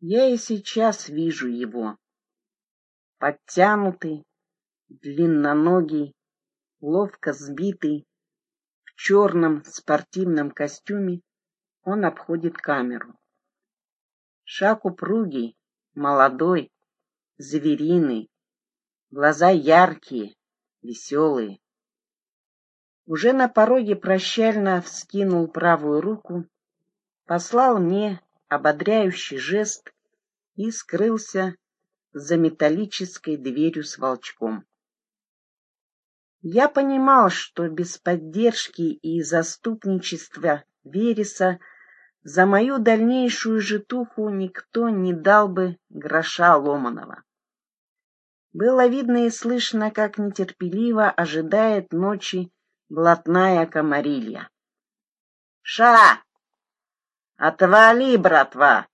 Я и сейчас вижу его. Подтянутый, длинноногий, ловко сбитый, в черном спортивном костюме он обходит камеру. Шаг упругий, молодой, звериный, глаза яркие, веселые. Уже на пороге прощально вскинул правую руку, послал мне ободряющий жест и скрылся за металлической дверью с волчком. Я понимал, что без поддержки и заступничества Вереса за мою дальнейшую житуху никто не дал бы гроша ломаного. Было видно и слышно, как нетерпеливо ожидает ночи блатная комарилья. «Ша! Отвали, братва!»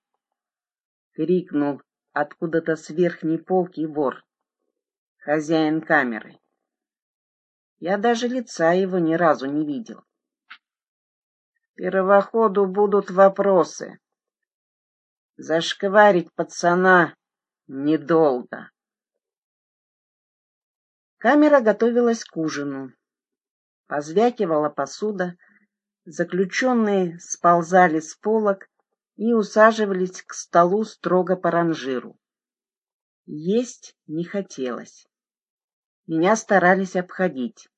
— крикнул откуда-то с верхней полки вор, хозяин камеры. Я даже лица его ни разу не видел. Первоходу будут вопросы. Зашкварить пацана недолго. Камера готовилась к ужину. Позвякивала посуда, заключенные сползали с полок и усаживались к столу строго по ранжиру. Есть не хотелось. Меня старались обходить.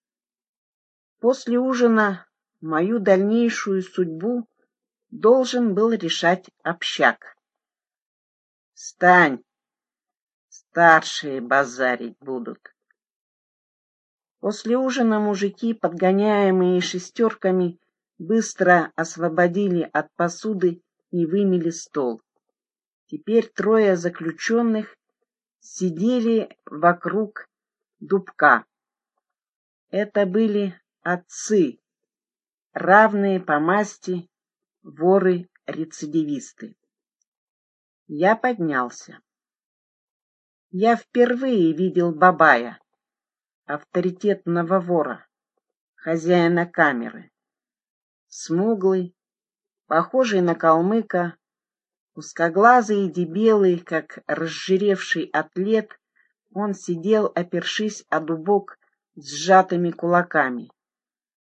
После ужина мою дальнейшую судьбу должен был решать общак. «Встань! Старшие базарить будут!» После ужина мужики, подгоняемые шестерками, быстро освободили от посуды и вымели стол. Теперь трое заключенных сидели вокруг дубка. Это были отцы, равные по масти воры-рецидивисты. Я поднялся. Я впервые видел Бабая, авторитетного вора, хозяина камеры. Смуглый, похожий на калмыка, узкоглазый и дебелый, как разжиревший атлет, он сидел, опершись о дубок сжатыми кулаками,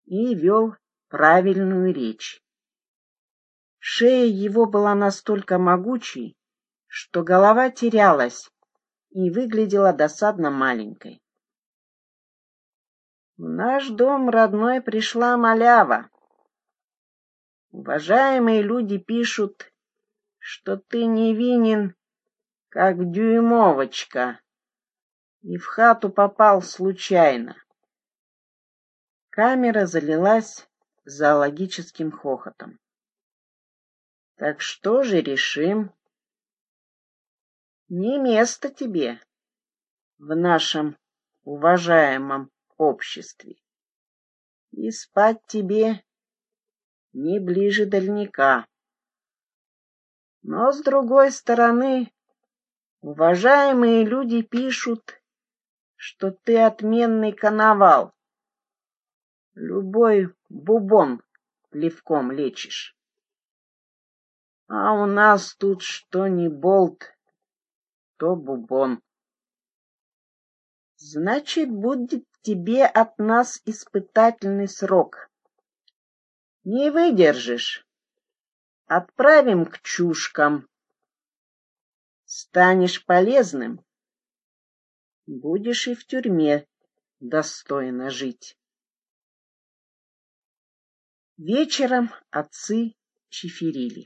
и вел правильную речь. Шея его была настолько могучей, что голова терялась и выглядела досадно маленькой. В наш дом родной пришла малява. Уважаемые люди пишут, что ты невинен, как дюймовочка, и в хату попал случайно. Камера залилась зоологическим хохотом. Так что же решим? Не место тебе в нашем уважаемом обществе. И спать тебе не ближе дальника. Но, с другой стороны, уважаемые люди пишут, что ты отменный коновал. Любой бубон плевком лечишь. А у нас тут что ни болт, то бубон. Значит, будет тебе от нас испытательный срок. Не выдержишь. Отправим к чушкам. Станешь полезным. Будешь и в тюрьме достойно жить. Вечером отцы чиферили.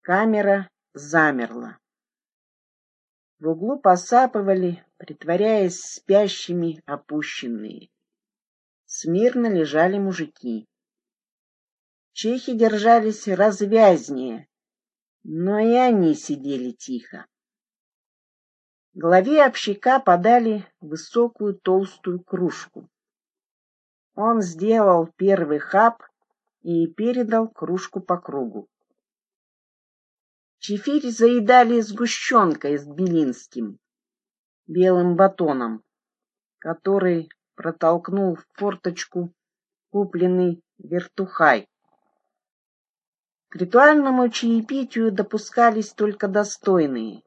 Камера замерла. В углу посапывали, притворяясь спящими опущенные. Смирно лежали мужики. Чехи держались развязнее, но и они сидели тихо. Главе общака подали высокую толстую кружку. Он сделал первый хап и передал кружку по кругу. Чефирь заедали сгущенкой с белинским, белым батоном, который протолкнул в форточку купленный вертухай. К ритуальному чаепитию допускались только достойные,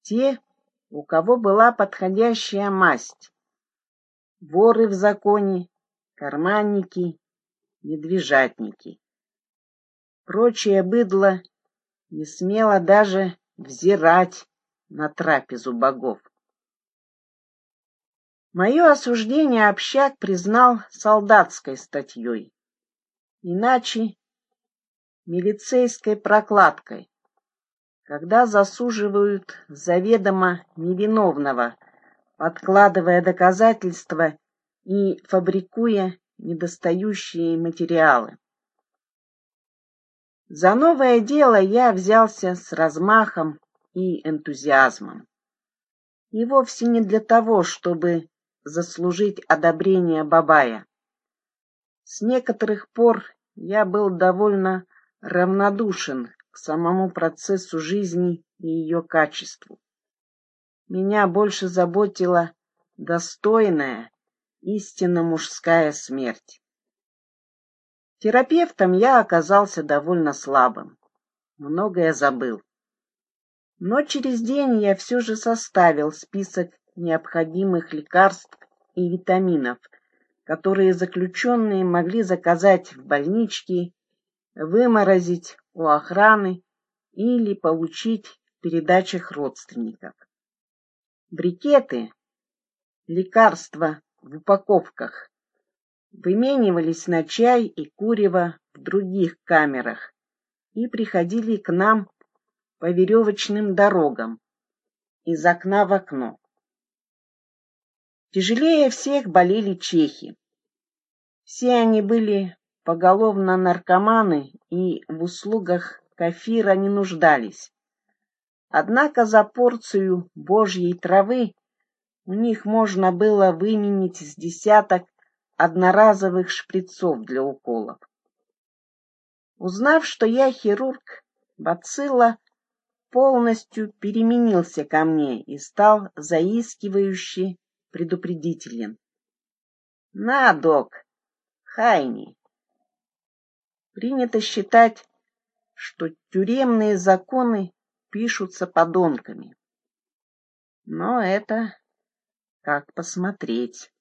те, у кого была подходящая масть. Воры в законе, карманники, медвежатники. Прочее быдло не смело даже взирать на трапезу богов. Мое осуждение общак признал солдатской статьей, иначе милицейской прокладкой, когда засуживают заведомо невиновного, подкладывая доказательства и фабрикуя недостающие материалы. За новое дело я взялся с размахом и энтузиазмом. И вовсе не для того, чтобы заслужить одобрение Бабая. С некоторых пор я был довольно равнодушен к самому процессу жизни и ее качеству. Меня больше заботила достойная, истинно мужская смерть. Терапевтом я оказался довольно слабым, многое забыл. Но через день я все же составил список необходимых лекарств и витаминов, которые заключенные могли заказать в больничке, выморозить у охраны или получить в передачах родственников. Брикеты, лекарства в упаковках, выменивались на чай и курево в других камерах и приходили к нам по веревочным дорогам из окна в окно. Тяжелее всех болели чехи. Все они были поголовно наркоманы и в услугах кафира не нуждались. Однако за порцию божьей травы у них можно было выменить с десяток одноразовых шприцов для уколов. Узнав, что я хирург, Бацилла полностью переменился ко мне и стал заискивающе предупредителен. На, док, хайни. Принято считать, что тюремные законы пишутся подонками. Но это как посмотреть.